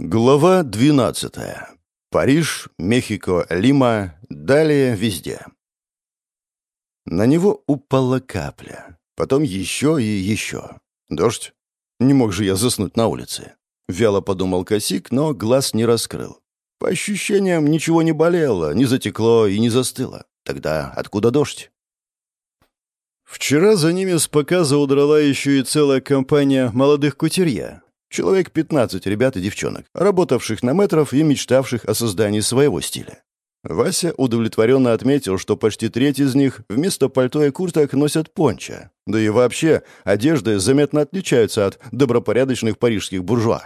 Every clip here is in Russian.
Глава 12. Париж, Мехико, Лима, далее везде. На него упала капля, потом еще и еще. Дождь? Не мог же я заснуть на улице. Вяло подумал Косик, но глаз не раскрыл. По ощущениям, ничего не болело, не затекло и не застыло. Тогда откуда дождь? Вчера за ними с показа удрала еще и целая компания молодых кутерья, Человек 15 ребят и девчонок, работавших на метров и мечтавших о создании своего стиля. Вася удовлетворенно отметил, что почти треть из них вместо пальто и курток носят пончо. Да и вообще, одежды заметно отличаются от добропорядочных парижских буржуа.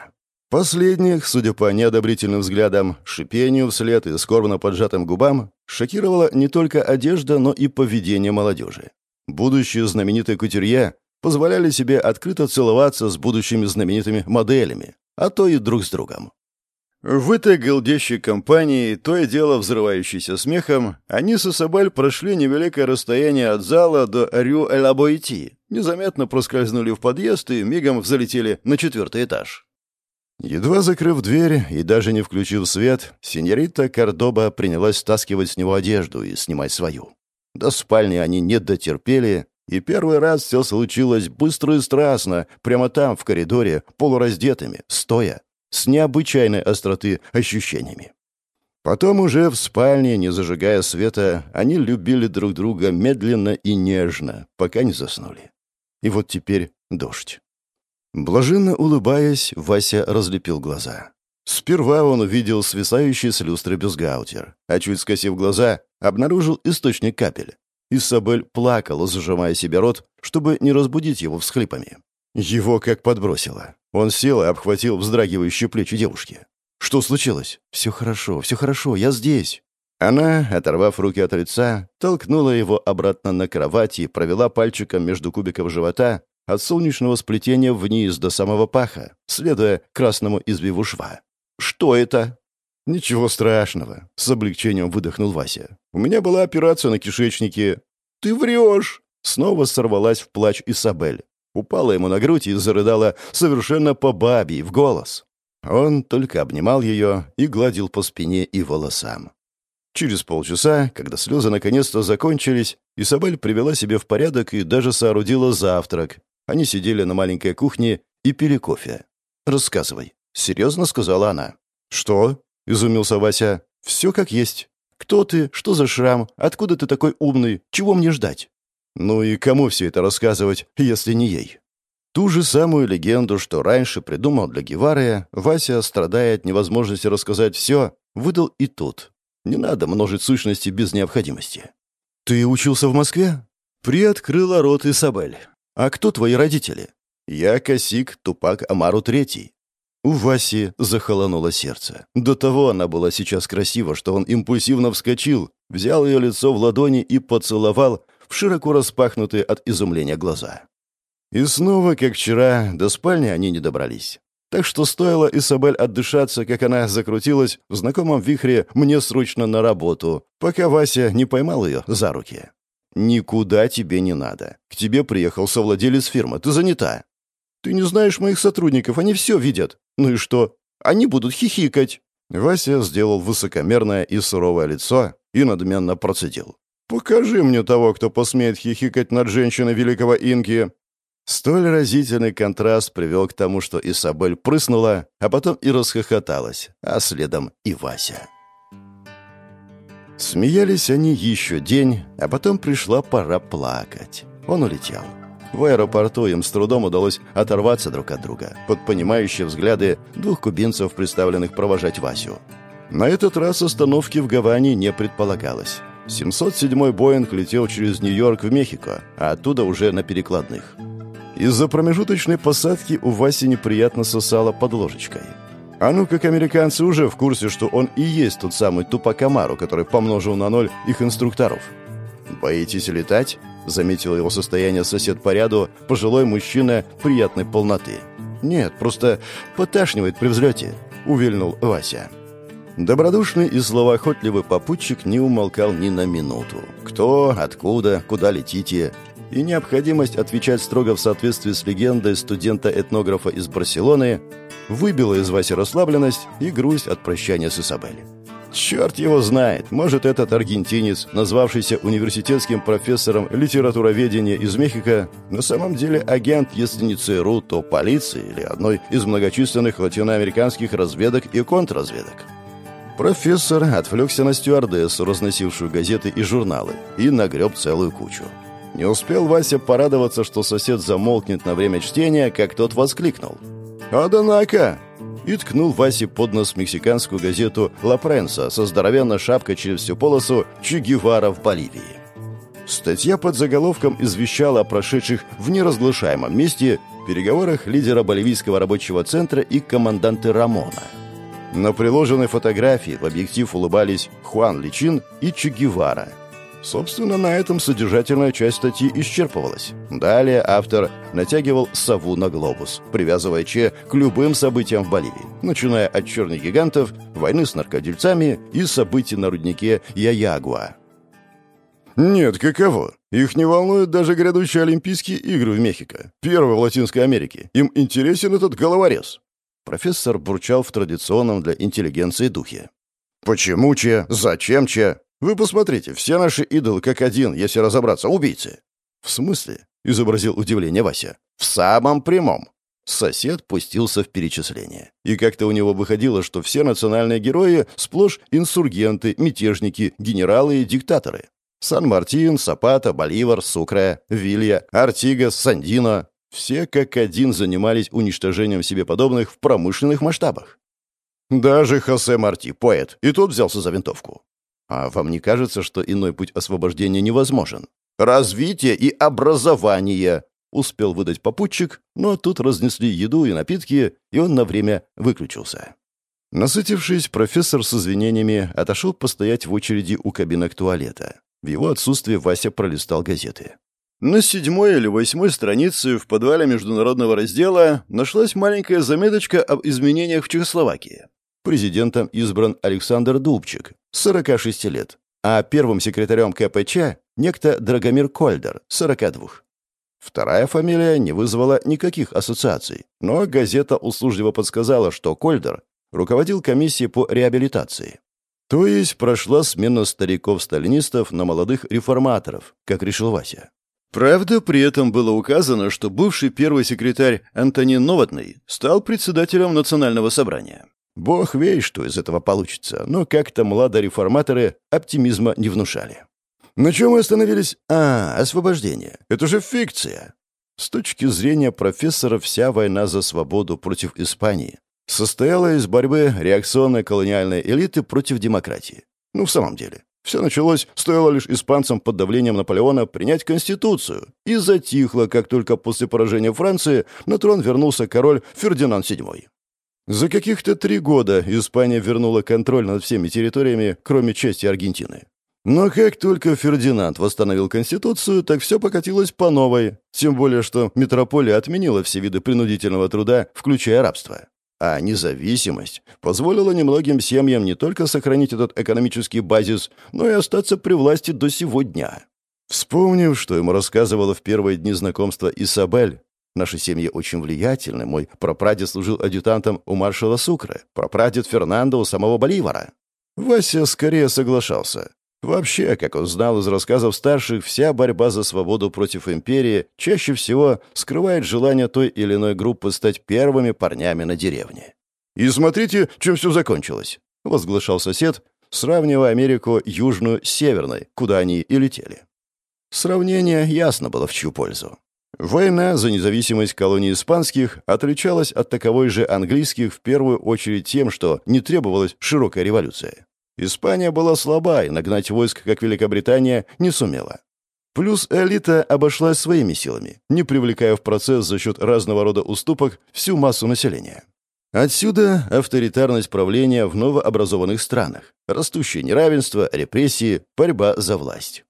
Последних, судя по неодобрительным взглядам, шипению вслед и скорбно поджатым губам, шокировала не только одежда, но и поведение молодежи. Будущие знаменитые кутюрье позволяли себе открыто целоваться с будущими знаменитыми моделями, а то и друг с другом. В этой голдящей компании, то и дело взрывающейся смехом, они с Исабель прошли невеликое расстояние от зала до Рю-Эль-Абойти, незаметно проскользнули в подъезд и мигом взлетели на четвертый этаж. Едва закрыв дверь и даже не включив свет, сеньорита Кордоба принялась стаскивать с него одежду и снимать свою. До спальни они не дотерпели и первый раз все случилось быстро и страстно, прямо там, в коридоре, полураздетыми, стоя, с необычайной остроты ощущениями. Потом уже в спальне, не зажигая света, они любили друг друга медленно и нежно, пока не заснули. И вот теперь дождь. Блаженно улыбаясь, Вася разлепил глаза. Сперва он увидел свисающий с люстры бюстгальтер, а чуть скосив глаза, обнаружил источник капель. Исабель плакала, зажимая себе рот, чтобы не разбудить его всхлипами. Его как подбросило. Он сел и обхватил вздрагивающие плечи девушки. «Что случилось?» «Все хорошо, все хорошо, я здесь». Она, оторвав руки от лица, толкнула его обратно на кровать и провела пальчиком между кубиков живота от солнечного сплетения вниз до самого паха, следуя красному извиву шва. «Что это?» «Ничего страшного», — с облегчением выдохнул Вася. «У меня была операция на кишечнике». «Ты врешь!» Снова сорвалась в плач Исабель. Упала ему на грудь и зарыдала совершенно по бабе в голос. Он только обнимал ее и гладил по спине и волосам. Через полчаса, когда слезы наконец-то закончились, Исабель привела себе в порядок и даже соорудила завтрак. Они сидели на маленькой кухне и пили кофе. «Рассказывай», — серьезно сказала она. «Что?» — изумился Вася. «Все как есть. Кто ты? Что за шрам? Откуда ты такой умный? Чего мне ждать?» «Ну и кому все это рассказывать, если не ей?» Ту же самую легенду, что раньше придумал для Гевары, Вася, страдая от невозможности рассказать все, выдал и тут. Не надо множить сущности без необходимости. «Ты учился в Москве?» Приоткрыла рот Исабель. «А кто твои родители?» «Я Косик Тупак Амару Третий. У Васи захолонуло сердце. До того она была сейчас красива, что он импульсивно вскочил, взял ее лицо в ладони и поцеловал в широко распахнутые от изумления глаза. И снова, как вчера, до спальни они не добрались. Так что стоило Исабель отдышаться, как она закрутилась в знакомом вихре «мне срочно на работу», пока Вася не поймал ее за руки. «Никуда тебе не надо. К тебе приехал совладелец фирмы. Ты занята». «Ты не знаешь моих сотрудников, они все видят. Ну и что? Они будут хихикать». Вася сделал высокомерное и суровое лицо и надменно процедил. «Покажи мне того, кто посмеет хихикать над женщиной великого Инки». Столь разительный контраст привел к тому, что Исабель прыснула, а потом и расхохоталась, а следом и Вася. Смеялись они еще день, а потом пришла пора плакать. Он улетел. В аэропорту им с трудом удалось оторваться друг от друга, под понимающие взгляды двух кубинцев, представленных провожать Васю. На этот раз остановки в Гаване не предполагалось. 707-й Боинг летел через Нью-Йорк в Мехико, а оттуда уже на перекладных. Из-за промежуточной посадки у Васи неприятно сосало под ложечкой. А ну как американцы уже в курсе, что он и есть тот самый Тупак Амару, который помножил на ноль их инструкторов. «Боитесь летать?» — заметил его состояние сосед по ряду, пожилой мужчина приятной полноты. «Нет, просто поташнивает при взлете», — увильнул Вася. Добродушный и словоохотливый попутчик не умолкал ни на минуту. Кто, откуда, куда летите? И необходимость отвечать строго в соответствии с легендой студента-этнографа из Барселоны выбило из Васи расслабленность и грусть от прощания с Исабель. Черт его знает, может, этот аргентинец, назвавшийся университетским профессором литературоведения из Мехико, на самом деле агент, если не ЦРУ, то полиции или одной из многочисленных латиноамериканских разведок и контрразведок. Профессор отвлекся на стюардессу, разносившую газеты и журналы, и нагреб целую кучу. Не успел Вася порадоваться, что сосед замолкнет на время чтения, как тот воскликнул. «Однако!» И ткнул Васе под нос мексиканскую газету «Ла Пренса» со здоровенной шапкой через всю полосу «Че Гевара в Боливии». Статья под заголовком извещала о прошедших в неразглашаемом месте переговорах лидера Боливийского рабочего центра и команданты Рамона. На приложенной фотографии в объектив улыбались Хуан Личин и Че Гевара – Собственно, на этом содержательная часть статьи исчерпывалась. Далее автор натягивал сову на глобус, привязывая Че к любым событиям в Боливии, начиная от черных гигантов, войны с наркодельцами и событий на руднике Яягуа. Нет, каково? Их не волнуют даже грядущие Олимпийские игры в Мехико. Первые в Латинской Америке. Им интересен этот головорез. Профессор бурчал в традиционном для интеллигенции духе. «Почему Че? Зачем Че? Вы посмотрите, все наши идолы как один, если разобраться, убийцы. В смысле? изобразил удивление Вася. В самом прямом. Сосед пустился в перечисление. И как-то у него выходило, что все национальные герои сплошь инсургенты, мятежники, генералы и диктаторы. Сан-Мартин, Сапата, Боливар, Сукре, Вилья, Артигас, Сандино. Все как один занимались уничтожением себе подобных в промышленных масштабах. Даже Хосе Марти, поэт, и тот взялся за винтовку. А вам не кажется, что иной путь освобождения невозможен? Развитие и образование, успел выдать попутчик, но тут разнесли еду и напитки, и он на время выключился. Насытившись, профессор с извинениями отошел постоять в очереди у кабинок туалета. В его отсутствие Вася пролистал газеты. На седьмой или восьмой странице в подвале международного раздела нашлась маленькая заметочка об изменениях в Чехословакии. Президентом избран Александр Дубчик, 46 лет, а первым секретарем КПЧ некто Драгомир Кольдер, 42. Вторая фамилия не вызвала никаких ассоциаций, но газета услужливо подсказала, что Кольдер руководил комиссией по реабилитации. То есть прошла смена стариков-сталинистов на молодых реформаторов, как решил Вася. Правда, при этом было указано, что бывший первый секретарь Антонин Новотный стал председателем Национального собрания. Бог веет, что из этого получится, но как-то младореформаторы оптимизма не внушали. На чем мы остановились? А, освобождение. Это же фикция. С точки зрения профессора, вся война за свободу против Испании состояла из борьбы реакционной колониальной элиты против демократии. Ну, в самом деле, все началось, стоило лишь испанцам под давлением Наполеона принять Конституцию, и затихло, как только после поражения Франции на трон вернулся король Фердинанд VII. За каких-то три года Испания вернула контроль над всеми территориями, кроме части Аргентины. Но как только Фердинанд восстановил Конституцию, так все покатилось по новой, тем более что метрополия отменила все виды принудительного труда, включая рабство. А независимость позволила немногим семьям не только сохранить этот экономический базис, но и остаться при власти до сего дня. Вспомнив, что ему рассказывала в первые дни знакомства Исабель, Наши семьи очень влиятельны. Мой прапрадед служил адъютантом у маршала Сукры, прапрадед Фернандо у самого Боливара. Вася скорее соглашался. Вообще, как он знал из рассказов старших, вся борьба за свободу против империи чаще всего скрывает желание той или иной группы стать первыми парнями на деревне. «И смотрите, чем все закончилось», — возглашал сосед, сравнивая Америку южную с северной, куда они и летели. Сравнение ясно было в чью пользу. Война за независимость колоний испанских отличалась от таковой же английских в первую очередь тем, что не требовалась широкая революция. Испания была слаба, и нагнать войск, как Великобритания, не сумела. Плюс элита обошлась своими силами, не привлекая в процесс за счет разного рода уступок всю массу населения. Отсюда авторитарность правления в новообразованных странах, растущее неравенство, репрессии, борьба за власть.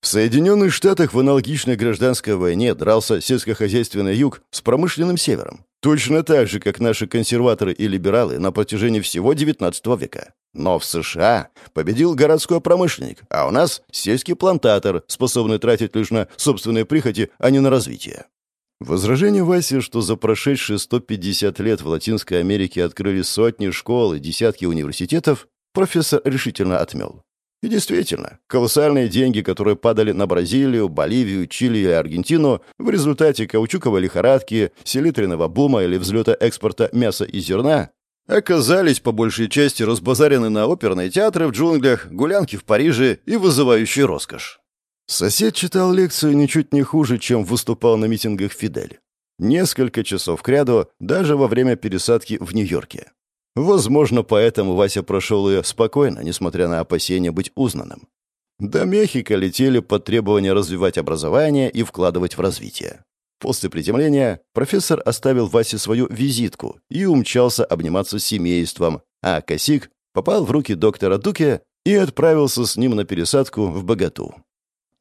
В Соединенных Штатах в аналогичной гражданской войне дрался сельскохозяйственный юг с промышленным севером. Точно так же, как наши консерваторы и либералы на протяжении всего XIX века. Но в США победил городской промышленник, а у нас сельский плантатор, способный тратить лишь на собственные прихоти, а не на развитие. Возражение Васи, что за прошедшие 150 лет в Латинской Америке открыли сотни школ и десятки университетов, профессор решительно отмел. И действительно, колоссальные деньги, которые падали на Бразилию, Боливию, Чили и Аргентину в результате каучуковой лихорадки, селитренного бума или взлета экспорта мяса и зерна, оказались по большей части разбазарены на оперные театры в джунглях, гулянки в Париже и вызывающие роскошь. Сосед читал лекцию ничуть не хуже, чем выступал на митингах Фидель. Несколько часов кряду, даже во время пересадки в Нью-Йорке. Возможно, поэтому Вася прошел ее спокойно, несмотря на опасения быть узнанным. До Мехико летели под требования развивать образование и вкладывать в развитие. После приземления профессор оставил Васе свою визитку и умчался обниматься с семейством, а Косик попал в руки доктора Дуке и отправился с ним на пересадку в Богату.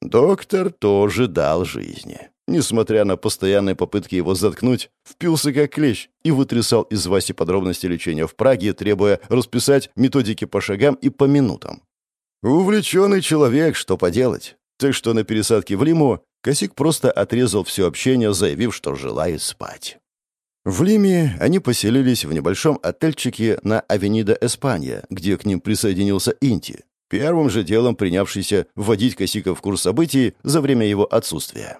Доктор тоже дал жизни. Несмотря на постоянные попытки его заткнуть, впился как клещ и вытрясал из Васи подробности лечения в Праге, требуя расписать методики по шагам и по минутам. Увлеченный человек, что поделать. Так что на пересадке в Лиму Косик просто отрезал все общение, заявив, что желает спать. В Лиме они поселились в небольшом отельчике на Авенида Эспания, где к ним присоединился Инти, первым же делом принявшийся вводить Косика в курс событий за время его отсутствия.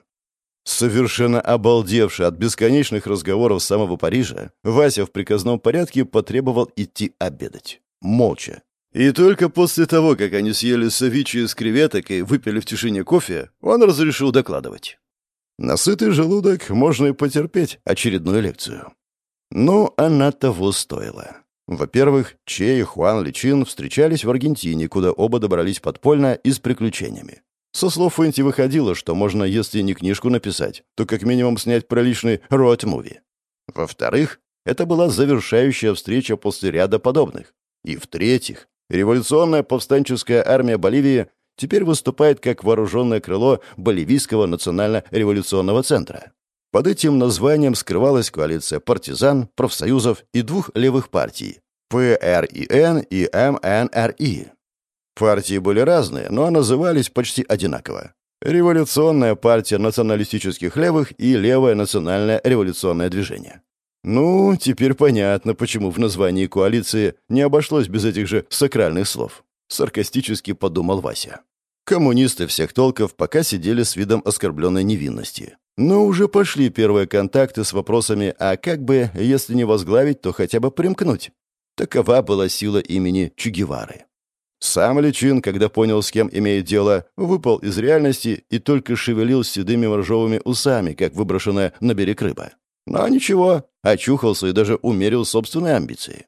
Совершенно обалдевший от бесконечных разговоров самого Парижа, Вася в приказном порядке потребовал идти обедать. Молча. И только после того, как они съели савичи с креветок и выпили в тишине кофе, он разрешил докладывать. На сытый желудок можно и потерпеть очередную лекцию. Но она того стоила. Во-первых, Че и Хуан Личин встречались в Аргентине, куда оба добрались подпольно и с приключениями. Со слов Фэнти выходило, что можно, если не книжку написать, то как минимум снять приличный роад-муви. Во-вторых, это была завершающая встреча после ряда подобных. И в-третьих, революционная повстанческая армия Боливии теперь выступает как вооруженное крыло Боливийского национально-революционного центра. Под этим названием скрывалась коалиция партизан, профсоюзов и двух левых партий – ПРИН и МНРИ. Партии были разные, но назывались почти одинаково. Революционная партия националистических левых и Левое национальное революционное движение. Ну, теперь понятно, почему в названии коалиции не обошлось без этих же сакральных слов. Саркастически подумал Вася. Коммунисты всех толков пока сидели с видом оскорбленной невинности. Но уже пошли первые контакты с вопросами «а как бы, если не возглавить, то хотя бы примкнуть?» Такова была сила имени Чугевары. Сам Личин, когда понял, с кем имеет дело, выпал из реальности и только шевелил седыми моржовыми усами, как выброшенная на берег рыба. Но ничего, очухался и даже умерил собственные амбиции.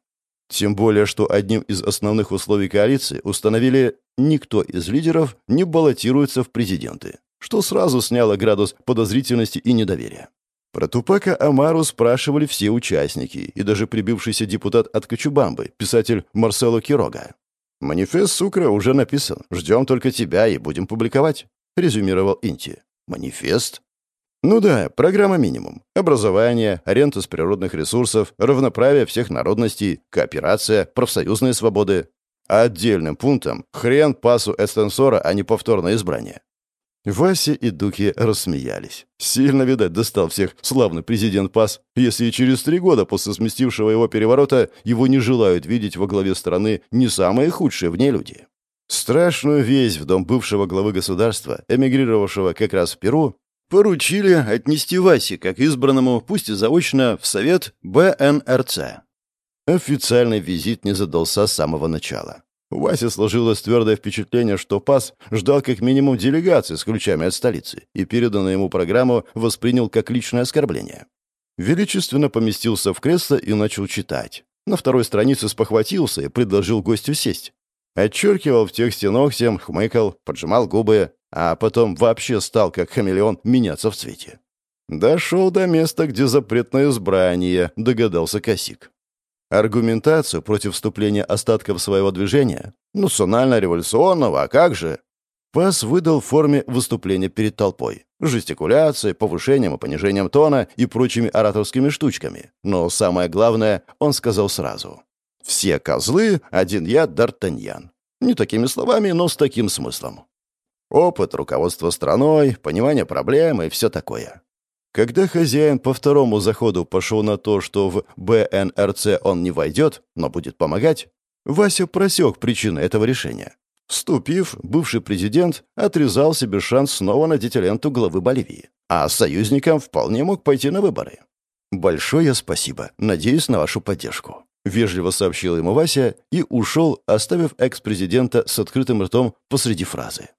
Тем более, что одним из основных условий коалиции установили «никто из лидеров не баллотируется в президенты» что сразу сняло градус подозрительности и недоверия. Про Тупака Амару спрашивали все участники, и даже прибившийся депутат от Кочубамбы, писатель Марсело Кирога. «Манифест Сукра уже написан. Ждем только тебя и будем публиковать», — резюмировал Инти. «Манифест?» «Ну да, программа минимум. Образование, аренда с природных ресурсов, равноправие всех народностей, кооперация, профсоюзные свободы. А отдельным пунктом — хрен пасу эстенсора, а не повторное избрание. Вася и Дуки рассмеялись. Сильно, видать, достал всех славный президент ПАС, если и через три года после сместившего его переворота его не желают видеть во главе страны не самые худшие в ней люди. Страшную весть в дом бывшего главы государства, эмигрировавшего как раз в Перу, поручили отнести Васе, как избранному, пусть и заочно, в Совет БНРЦ. Официальный визит не задался с самого начала. У Васи сложилось твердое впечатление, что ПАС ждал как минимум делегации с ключами от столицы и переданную ему программу воспринял как личное оскорбление. Величественно поместился в кресло и начал читать. На второй странице спохватился и предложил гостю сесть. Отчеркивал в тексте ногтем, хмыкал, поджимал губы, а потом вообще стал, как хамелеон, меняться в цвете. Дошел до места, где запретное избрание, догадался Косик. Аргументацию против вступления остатков своего движения, национально-революционного, а как же, Пас выдал в форме выступления перед толпой, жестикуляцией, повышением и понижением тона и прочими ораторскими штучками. Но самое главное, он сказал сразу. «Все козлы, один я, Д'Артаньян». Не такими словами, но с таким смыслом. Опыт, руководство страной, понимание проблем и все такое. Когда хозяин по второму заходу пошел на то, что в БНРЦ он не войдет, но будет помогать, Вася просек причины этого решения. Вступив, бывший президент отрезал себе шанс снова надеть ленту главы Боливии, а союзникам вполне мог пойти на выборы. «Большое спасибо. Надеюсь на вашу поддержку», — вежливо сообщил ему Вася и ушел, оставив экс-президента с открытым ртом посреди фразы.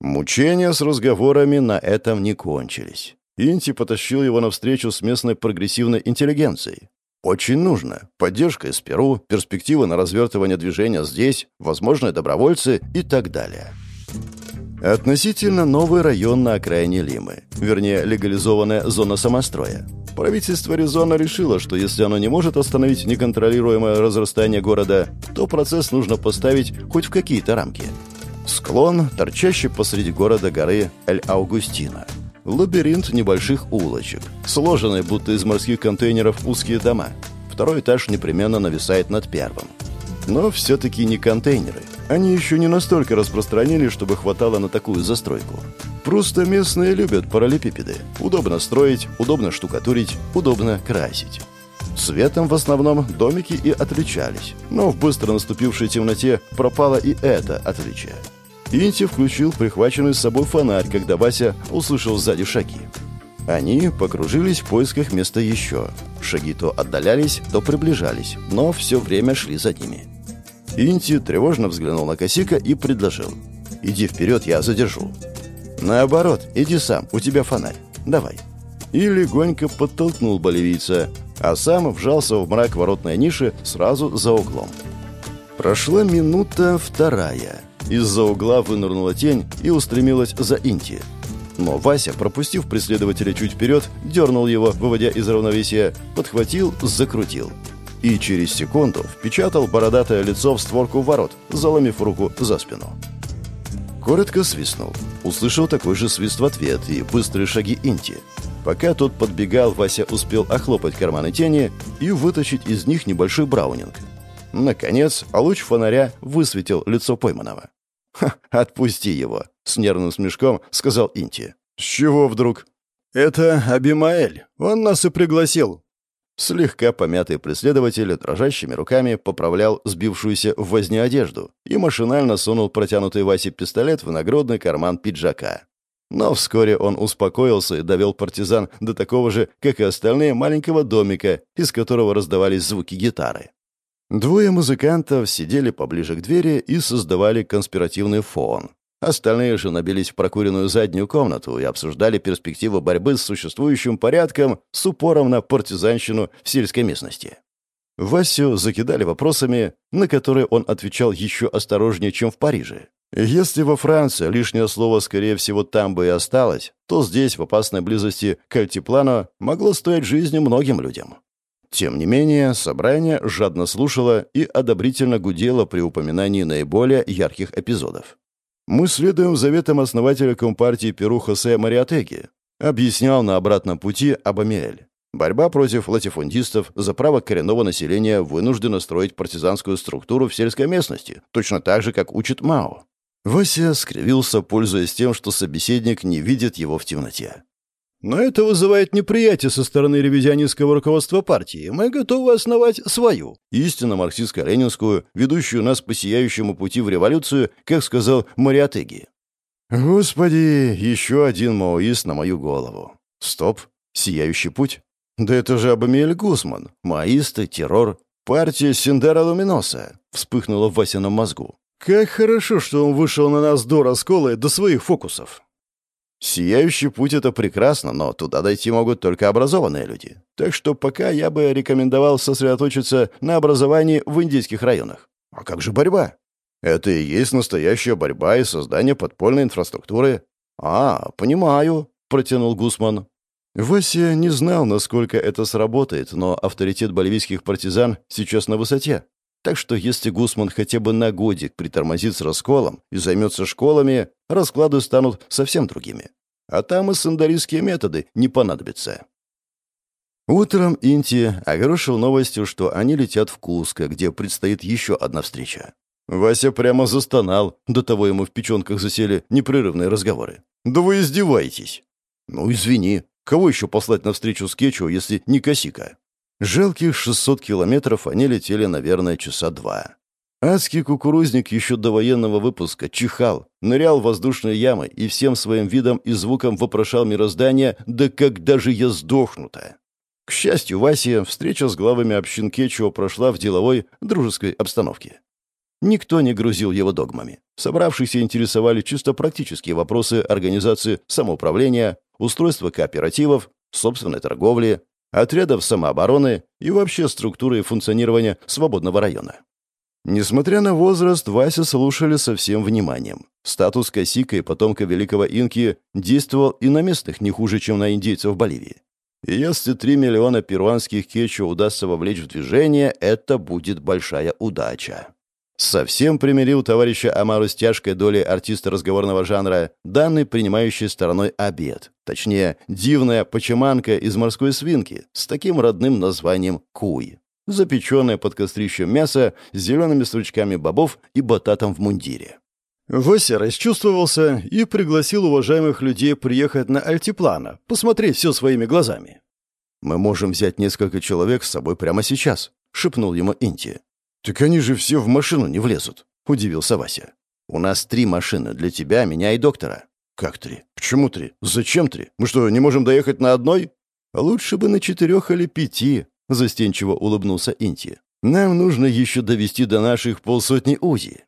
Мучения с разговорами на этом не кончились. Инти потащил его навстречу с местной прогрессивной интеллигенцией. Очень нужно. Поддержка из Перу, перспективы на развертывание движения здесь, возможные добровольцы и так далее. Относительно новый район на окраине Лимы, вернее, легализованная зона самостроя. Правительство Резона решило, что если оно не может остановить неконтролируемое разрастание города, то процесс нужно поставить хоть в какие-то рамки. Склон, торчащий посреди города горы Эль-Аугустина – Лабиринт небольших улочек, сложенные будто из морских контейнеров узкие дома. Второй этаж непременно нависает над первым. Но все-таки не контейнеры. Они еще не настолько распространились, чтобы хватало на такую застройку. Просто местные любят параллелепипеды. Удобно строить, удобно штукатурить, удобно красить. Цветом в основном домики и отличались, но в быстро наступившей темноте пропало и это отличие. Инти включил прихваченный с собой фонарь, когда Вася услышал сзади шаги. Они покружились в поисках места еще. Шаги то отдалялись, то приближались, но все время шли за ними. Инти тревожно взглянул на Косика и предложил. «Иди вперед, я задержу». «Наоборот, иди сам, у тебя фонарь. Давай». И легонько подтолкнул боливийца, а сам вжался в мрак воротной ниши сразу за углом. Прошла минута вторая. Из-за угла вынырнула тень и устремилась за Инти. Но Вася, пропустив преследователя чуть вперед, дернул его, выводя из равновесия, подхватил, закрутил. И через секунду впечатал бородатое лицо в створку ворот, заломив руку за спину. Коротко свистнул. Услышал такой же свист в ответ и быстрые шаги Инти. Пока тот подбегал, Вася успел охлопать карманы тени и вытащить из них небольшой браунинг. Наконец, луч фонаря высветил лицо пойманного. «Ха, отпусти его!» — с нервным смешком сказал Инти. «С чего вдруг?» «Это Абимаэль. Он нас и пригласил». Слегка помятый преследователь дрожащими руками поправлял сбившуюся в возне одежду и машинально сунул протянутый Васе пистолет в нагрудный карман пиджака. Но вскоре он успокоился и довел партизан до такого же, как и остальные, маленького домика, из которого раздавались звуки гитары. Двое музыкантов сидели поближе к двери и создавали конспиративный фон. Остальные же набились в прокуренную заднюю комнату и обсуждали перспективы борьбы с существующим порядком с упором на партизанщину в сельской местности. Васю закидали вопросами, на которые он отвечал еще осторожнее, чем в Париже. Если во Франции лишнее слово, скорее всего, там бы и осталось, то здесь, в опасной близости к Альтиплану, могло стоить жизни многим людям. Тем не менее, собрание жадно слушало и одобрительно гудело при упоминании наиболее ярких эпизодов. «Мы следуем заветам основателя Компартии Перу Хосе Мариатеги», объяснял на обратном пути Абамиэль. Борьба против латифундистов за право коренного населения вынуждена строить партизанскую структуру в сельской местности, точно так же, как учит Мао. Вася скривился, пользуясь тем, что собеседник не видит его в темноте. Но это вызывает неприятие со стороны ревизионистского руководства партии. Мы готовы основать свою, истинно марксистско-ленинскую, ведущую нас по сияющему пути в революцию, как сказал Мариатеги. Господи, еще один маоист на мою голову. Стоп, сияющий путь? Да это же Абамиэль Гусман. Маоисты, террор, партия Синдера Луминоса. Вспыхнуло в Васином мозгу. Как хорошо, что он вышел на нас до раскола и до своих фокусов. Сияющий путь — это прекрасно, но туда дойти могут только образованные люди. Так что пока я бы рекомендовал сосредоточиться на образовании в индийских районах. А как же борьба? Это и есть настоящая борьба и создание подпольной инфраструктуры. А, понимаю, протянул Гусман. Вася не знал, насколько это сработает, но авторитет боливийских партизан сейчас на высоте. Так что если Гусман хотя бы на годик притормозит с расколом и займется школами, расклады станут совсем другими. А там и сандарийские методы не понадобятся. Утром Инти огорошил новостью, что они летят в Куско, где предстоит еще одна встреча. Вася прямо застонал, до того ему в печенках засели непрерывные разговоры. «Да вы издеваетесь!» «Ну, извини», Кого еще послать навстречу с Кечу, если не Косика? Жалких 600 километров они летели, наверное, часа два. Адский кукурузник еще до военного выпуска чихал, нырял в воздушные ямы и всем своим видом и звуком вопрошал мироздание «Да когда же я сдохну-то?». К счастью, Васе встреча с главами общин Кечуо прошла в деловой, дружеской обстановке. Никто не грузил его догмами. Собравшиеся интересовали чисто практические вопросы организации самоуправления, устройства кооперативов, собственной торговли, отрядов самообороны и вообще структуры функционирования свободного района. Несмотря на возраст, Вася слушали со всем вниманием. Статус Косика и потомка великого инки действовал и на местных не хуже, чем на индейцев Боливии. И если 3 миллиона перуанских кечу удастся вовлечь в движение, это будет большая удача. Совсем примирил товарища Амару с тяжкой долей артиста разговорного жанра, данный принимающий стороной обед. Точнее, дивная почеманка из морской свинки с таким родным названием «куй» запеченное под кострищем мясо с зелеными стручками бобов и бататом в мундире. Вася расчувствовался и пригласил уважаемых людей приехать на Альтиплана, посмотреть все своими глазами. «Мы можем взять несколько человек с собой прямо сейчас», — шепнул ему Инти. «Так они же все в машину не влезут», — удивился Вася. «У нас три машины для тебя, меня и доктора». «Как три? Почему три? Зачем три? Мы что, не можем доехать на одной?» «Лучше бы на четырех или пяти», — застенчиво улыбнулся Инти. «Нам нужно еще довести до наших полсотни УЗИ.